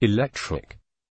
electric